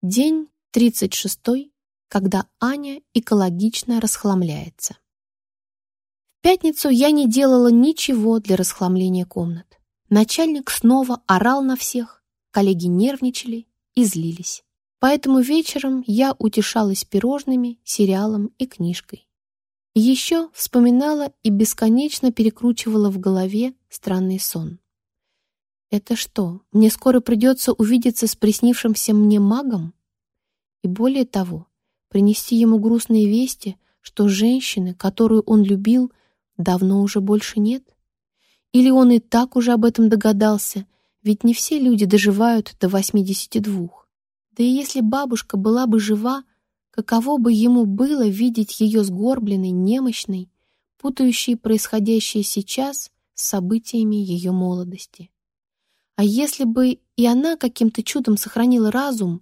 День 36, когда Аня экологично расхламляется. В пятницу я не делала ничего для расхламления комнат. Начальник снова орал на всех, коллеги нервничали и злились. Поэтому вечером я утешалась пирожными, сериалом и книжкой. Еще вспоминала и бесконечно перекручивала в голове странный сон. Это что, мне скоро придется увидеться с приснившимся мне магом? И более того, принести ему грустные вести, что женщины, которую он любил, давно уже больше нет? Или он и так уже об этом догадался, ведь не все люди доживают до 82. Да и если бабушка была бы жива, каково бы ему было видеть ее сгорбленной, немощной, путающей происходящее сейчас с событиями ее молодости. А если бы и она каким-то чудом сохранила разум,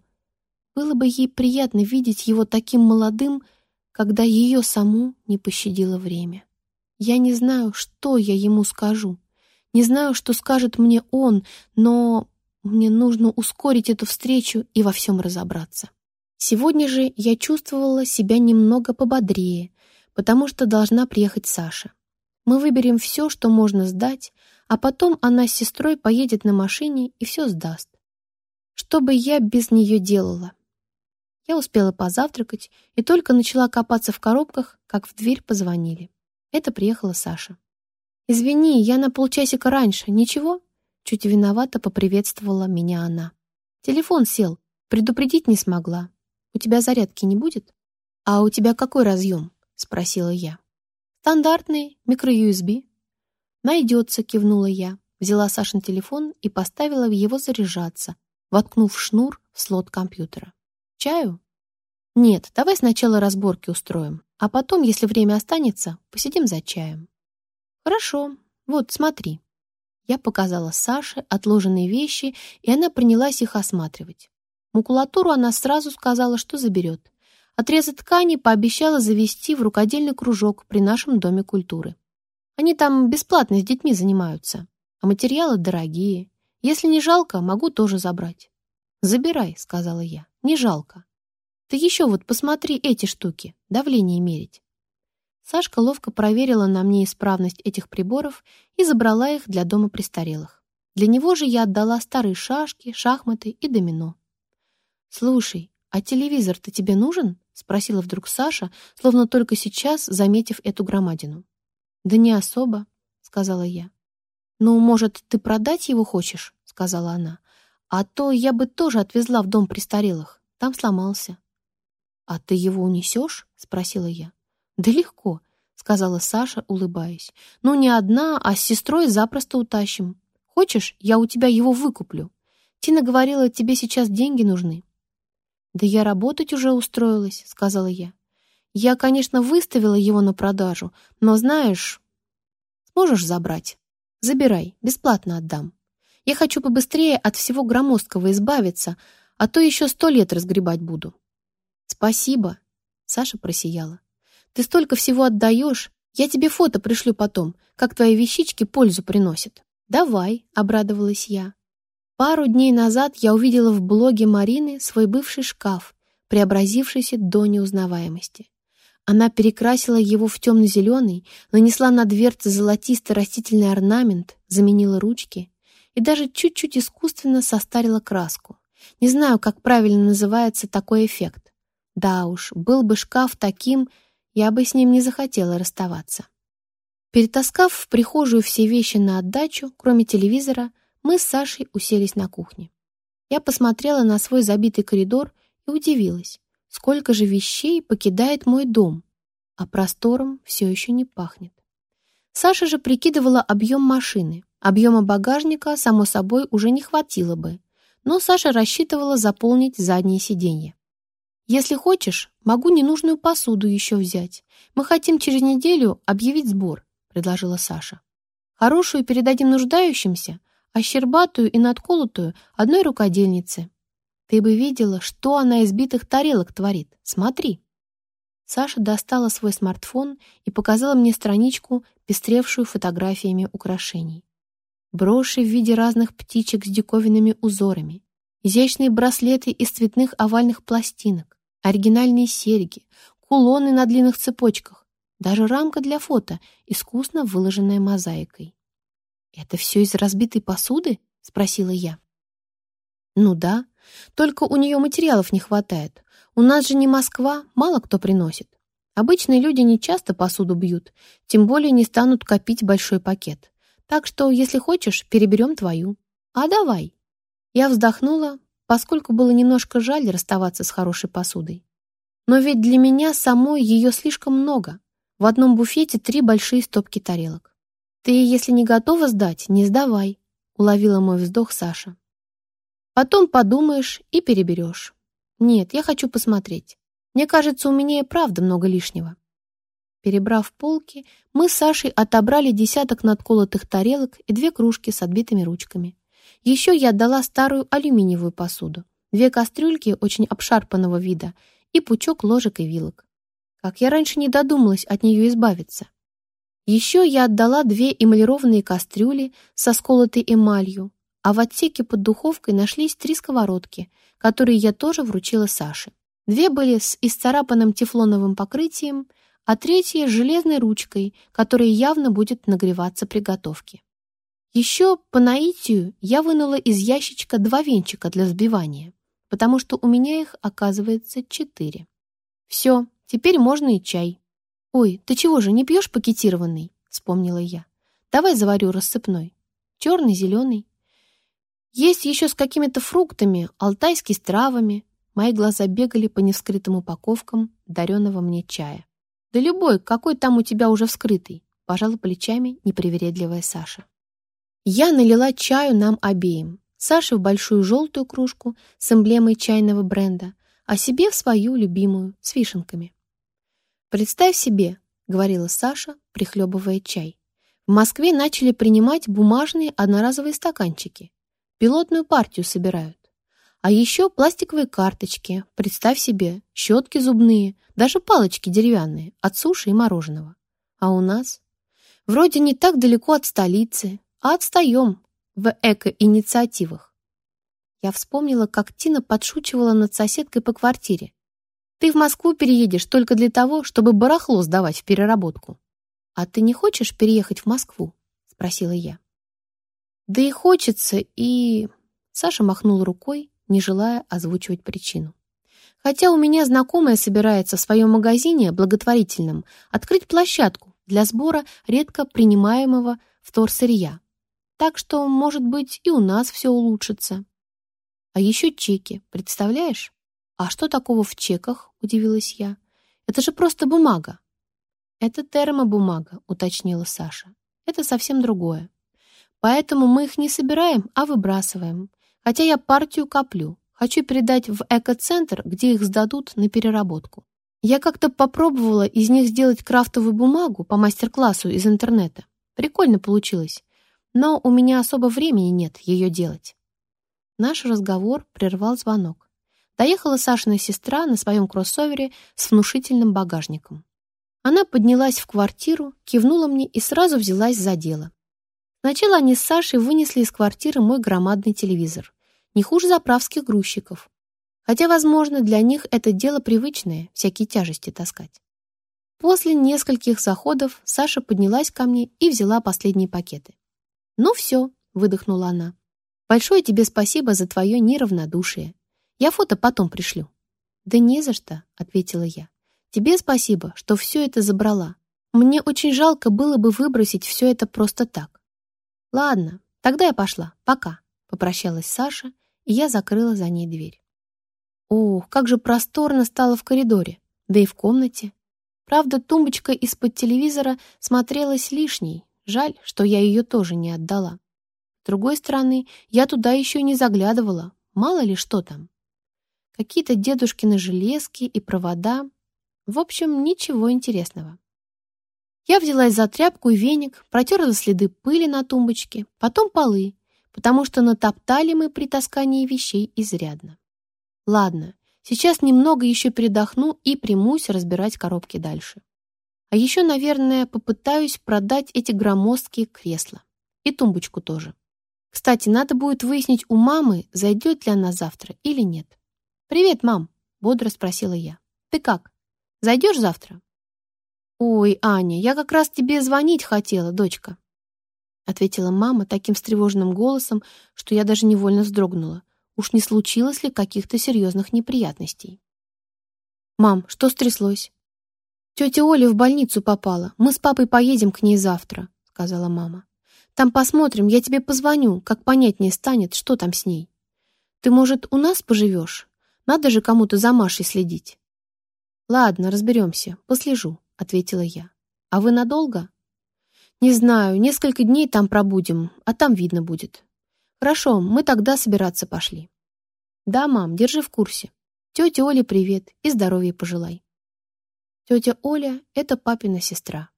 было бы ей приятно видеть его таким молодым, когда ее саму не пощадило время. Я не знаю, что я ему скажу. Не знаю, что скажет мне он, но мне нужно ускорить эту встречу и во всем разобраться. Сегодня же я чувствовала себя немного пободрее, потому что должна приехать Саша. Мы выберем все, что можно сдать, а потом она с сестрой поедет на машине и все сдаст. Что бы я без нее делала? Я успела позавтракать и только начала копаться в коробках, как в дверь позвонили. Это приехала Саша. «Извини, я на полчасика раньше. Ничего?» Чуть виновато поприветствовала меня она. «Телефон сел. Предупредить не смогла. У тебя зарядки не будет?» «А у тебя какой разъем?» — спросила я. «Стандартный, микро-USB». «Найдется», — кивнула я. Взяла Сашин телефон и поставила его заряжаться, воткнув шнур в слот компьютера. «Чаю?» «Нет, давай сначала разборки устроим, а потом, если время останется, посидим за чаем». «Хорошо. Вот, смотри». Я показала Саше отложенные вещи, и она принялась их осматривать. Макулатуру она сразу сказала, что заберет. Отрезы ткани пообещала завести в рукодельный кружок при нашем Доме культуры. Они там бесплатно с детьми занимаются, а материалы дорогие. Если не жалко, могу тоже забрать. «Забирай», — сказала я, — «не жалко. Ты еще вот посмотри эти штуки, давление мерить. Сашка ловко проверила на мне исправность этих приборов и забрала их для дома престарелых. Для него же я отдала старые шашки, шахматы и домино. «Слушай, а телевизор-то тебе нужен?» — спросила вдруг Саша, словно только сейчас заметив эту громадину. «Да не особо», — сказала я. «Ну, может, ты продать его хочешь?» — сказала она. «А то я бы тоже отвезла в дом престарелых. Там сломался». «А ты его унесешь?» — спросила я. «Да легко», — сказала Саша, улыбаясь. «Ну, не одна, а с сестрой запросто утащим. Хочешь, я у тебя его выкуплю? Тина говорила, тебе сейчас деньги нужны». «Да я работать уже устроилась», — сказала я. «Я, конечно, выставила его на продажу, но, знаешь, сможешь забрать? Забирай, бесплатно отдам. Я хочу побыстрее от всего громоздкого избавиться, а то еще сто лет разгребать буду». «Спасибо», — Саша просияла. Ты столько всего отдаешь. Я тебе фото пришлю потом, как твои вещички пользу приносят». «Давай», — обрадовалась я. Пару дней назад я увидела в блоге Марины свой бывший шкаф, преобразившийся до неузнаваемости. Она перекрасила его в темно-зеленый, нанесла на дверцы золотистый растительный орнамент, заменила ручки и даже чуть-чуть искусственно состарила краску. Не знаю, как правильно называется такой эффект. Да уж, был бы шкаф таким, я бы с ним не захотела расставаться. Перетаскав в прихожую все вещи на отдачу, кроме телевизора, мы с Сашей уселись на кухне. Я посмотрела на свой забитый коридор и удивилась, сколько же вещей покидает мой дом, а простором все еще не пахнет. Саша же прикидывала объем машины. Объема багажника, само собой, уже не хватило бы, но Саша рассчитывала заполнить заднее сиденье. Если хочешь, могу ненужную посуду еще взять. Мы хотим через неделю объявить сбор», — предложила Саша. «Хорошую передадим нуждающимся, а щербатую и надколотую одной рукодельнице. Ты бы видела, что она из битых тарелок творит. Смотри». Саша достала свой смартфон и показала мне страничку, пестревшую фотографиями украшений. Броши в виде разных птичек с диковинными узорами, изящные браслеты из цветных овальных пластинок, оригинальные серьги, кулоны на длинных цепочках, даже рамка для фото, искусно выложенная мозаикой. «Это все из разбитой посуды?» — спросила я. «Ну да, только у нее материалов не хватает. У нас же не Москва, мало кто приносит. Обычные люди не часто посуду бьют, тем более не станут копить большой пакет. Так что, если хочешь, переберем твою. А давай!» Я вздохнула, поскольку было немножко жаль расставаться с хорошей посудой. Но ведь для меня самой ее слишком много. В одном буфете три большие стопки тарелок. «Ты, если не готова сдать, не сдавай», — уловила мой вздох Саша. «Потом подумаешь и переберешь. Нет, я хочу посмотреть. Мне кажется, у меня и правда много лишнего». Перебрав полки, мы с Сашей отобрали десяток надколотых тарелок и две кружки с отбитыми ручками. Еще я отдала старую алюминиевую посуду, две кастрюльки очень обшарпанного вида и пучок ложек и вилок. Как я раньше не додумалась от нее избавиться. Еще я отдала две эмалированные кастрюли со сколотой эмалью, а в отсеке под духовкой нашлись три сковородки, которые я тоже вручила Саше. Две были с исцарапанным тефлоновым покрытием, а третья — с железной ручкой, которая явно будет нагреваться при готовке. Еще по наитию я вынула из ящичка два венчика для взбивания, потому что у меня их, оказывается, четыре. Все, Теперь можно и чай. «Ой, ты чего же, не пьешь пакетированный?» — вспомнила я. «Давай заварю рассыпной. Черный, зеленый. Есть еще с какими-то фруктами, алтайский с травами». Мои глаза бегали по невскрытым упаковкам дареного мне чая. «Да любой, какой там у тебя уже вскрытый?» — пожала плечами непривередливая Саша. Я налила чаю нам обеим. Саше в большую желтую кружку с эмблемой чайного бренда, а себе в свою любимую с вишенками. «Представь себе», — говорила Саша, прихлебывая чай, «в Москве начали принимать бумажные одноразовые стаканчики. Пилотную партию собирают. А еще пластиковые карточки, представь себе, щетки зубные, даже палочки деревянные от суши и мороженого. А у нас? Вроде не так далеко от столицы, а отстаем в эко-инициативах. Я вспомнила, как Тина подшучивала над соседкой по квартире, ты в Москву переедешь только для того, чтобы барахло сдавать в переработку. А ты не хочешь переехать в Москву? Спросила я. Да и хочется, и... Саша махнул рукой, не желая озвучивать причину. Хотя у меня знакомая собирается в своем магазине благотворительном открыть площадку для сбора редко принимаемого вторсырья. Так что, может быть, и у нас все улучшится. А еще чеки, представляешь? «А что такого в чеках?» — удивилась я. «Это же просто бумага». «Это термобумага», — уточнила Саша. «Это совсем другое. Поэтому мы их не собираем, а выбрасываем. Хотя я партию коплю. Хочу передать в экоцентр, где их сдадут на переработку. Я как-то попробовала из них сделать крафтовую бумагу по мастер-классу из интернета. Прикольно получилось. Но у меня особо времени нет ее делать». Наш разговор прервал звонок. Доехала Сашина сестра на своем кроссовере с внушительным багажником. Она поднялась в квартиру, кивнула мне и сразу взялась за дело. Сначала они с Сашей вынесли из квартиры мой громадный телевизор, не хуже заправских грузчиков. Хотя, возможно, для них это дело привычное, всякие тяжести таскать. После нескольких заходов Саша поднялась ко мне и взяла последние пакеты. «Ну все», — выдохнула она. «Большое тебе спасибо за твое неравнодушие. Я фото потом пришлю». «Да не за что», — ответила я. «Тебе спасибо, что все это забрала. Мне очень жалко было бы выбросить все это просто так». «Ладно, тогда я пошла. Пока», — попрощалась Саша, и я закрыла за ней дверь. Ох, как же просторно стало в коридоре, да и в комнате. Правда, тумбочка из-под телевизора смотрелась лишней. Жаль, что я ее тоже не отдала. С другой стороны, я туда еще не заглядывала, мало ли что там какие-то дедушкины железки и провода. В общем, ничего интересного. Я взялась за тряпку и веник, протерла следы пыли на тумбочке, потом полы, потому что натоптали мы при таскании вещей изрядно. Ладно, сейчас немного еще передохну и примусь разбирать коробки дальше. А еще, наверное, попытаюсь продать эти громоздкие кресла. И тумбочку тоже. Кстати, надо будет выяснить у мамы, зайдет ли она завтра или нет. «Привет, мам!» — бодро спросила я. «Ты как? Зайдешь завтра?» «Ой, Аня, я как раз тебе звонить хотела, дочка», — ответила мама таким встревоженным голосом, что я даже невольно вздрогнула. Уж не случилось ли каких-то серьезных неприятностей? «Мам, что стряслось?» «Тетя Оля в больницу попала. Мы с папой поедем к ней завтра», — сказала мама. «Там посмотрим, я тебе позвоню, как понятнее станет, что там с ней. Ты, может, у нас поживешь? Надо же кому-то за Машей следить». «Ладно, разберемся, послежу», — ответила я. «А вы надолго?» «Не знаю, несколько дней там пробудем, а там видно будет». «Хорошо, мы тогда собираться пошли». «Да, мам, держи в курсе. Тете Оле привет и здоровья пожелай». Тетя Оля — это папина сестра.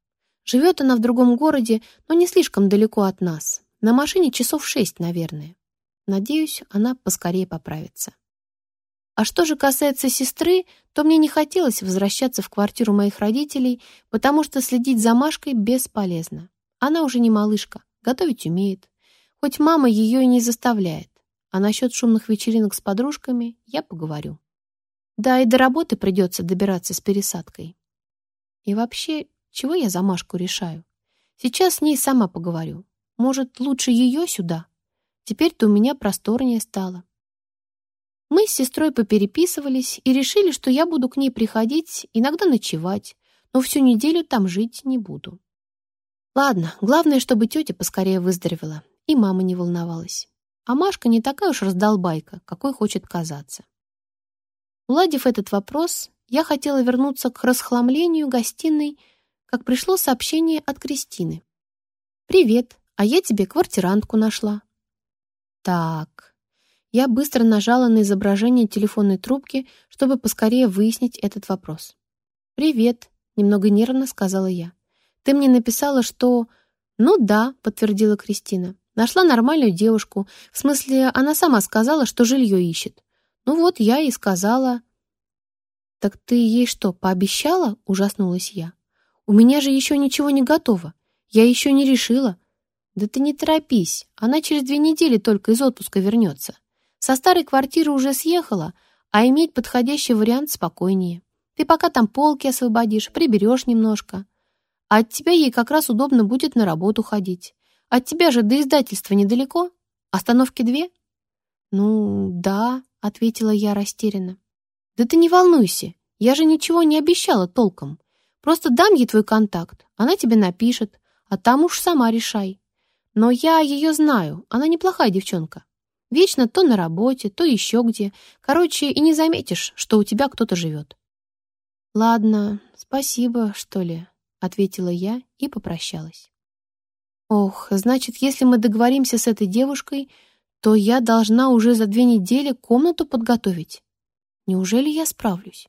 Живет она в другом городе, но не слишком далеко от нас. На машине часов шесть, наверное. Надеюсь, она поскорее поправится. А что же касается сестры, то мне не хотелось возвращаться в квартиру моих родителей, потому что следить за Машкой бесполезно. Она уже не малышка, готовить умеет. Хоть мама ее и не заставляет. А насчет шумных вечеринок с подружками я поговорю. Да, и до работы придется добираться с пересадкой. И вообще, чего я за Машку решаю? Сейчас с ней сама поговорю. Может, лучше ее сюда? Теперь-то у меня просторнее стало. Мы с сестрой попереписывались и решили, что я буду к ней приходить, иногда ночевать, но всю неделю там жить не буду. Ладно, главное, чтобы тетя поскорее выздоровела, и мама не волновалась. А Машка не такая уж раздолбайка, какой хочет казаться. Уладив этот вопрос, я хотела вернуться к расхламлению гостиной, как пришло сообщение от Кристины. «Привет, а я тебе квартирантку нашла». Так, я быстро нажала на изображение телефонной трубки, чтобы поскорее выяснить этот вопрос. «Привет», — немного нервно сказала я. «Ты мне написала, что...» «Ну да», — подтвердила Кристина. «Нашла нормальную девушку. В смысле, она сама сказала, что жилье ищет. «Ну вот, я и сказала...» «Так ты ей что, пообещала?» — ужаснулась я. «У меня же еще ничего не готово. Я еще не решила». «Да ты не торопись, она через две недели только из отпуска вернется. Со старой квартиры уже съехала, а иметь подходящий вариант спокойнее. Ты пока там полки освободишь, приберешь немножко. А от тебя ей как раз удобно будет на работу ходить. От тебя же до издательства недалеко? Остановки две?» «Ну, да», — ответила я растерянно. «Да ты не волнуйся, я же ничего не обещала толком. Просто дам ей твой контакт, она тебе напишет, а там уж сама решай. Но я ее знаю, она неплохая девчонка. Вечно то на работе, то еще где. Короче, и не заметишь, что у тебя кто-то живет». «Ладно, спасибо, что ли», — ответила я и попрощалась. «Ох, значит, если мы договоримся с этой девушкой, то я должна уже за две недели комнату подготовить. Неужели я справлюсь?